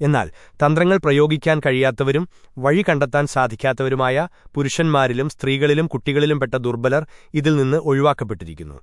എന്നാൽ തന്ത്രങ്ങൾ പ്രയോഗിക്കാൻ കഴിയാത്തവരും വഴി കണ്ടെത്താൻ സാധിക്കാത്തവരുമായ പുരുഷന്മാരിലും സ്ത്രീകളിലും കുട്ടികളിലും പെട്ട ദുർബലർ ഇതിൽ നിന്ന് ഒഴിവാക്കപ്പെട്ടിരിക്കുന്നു.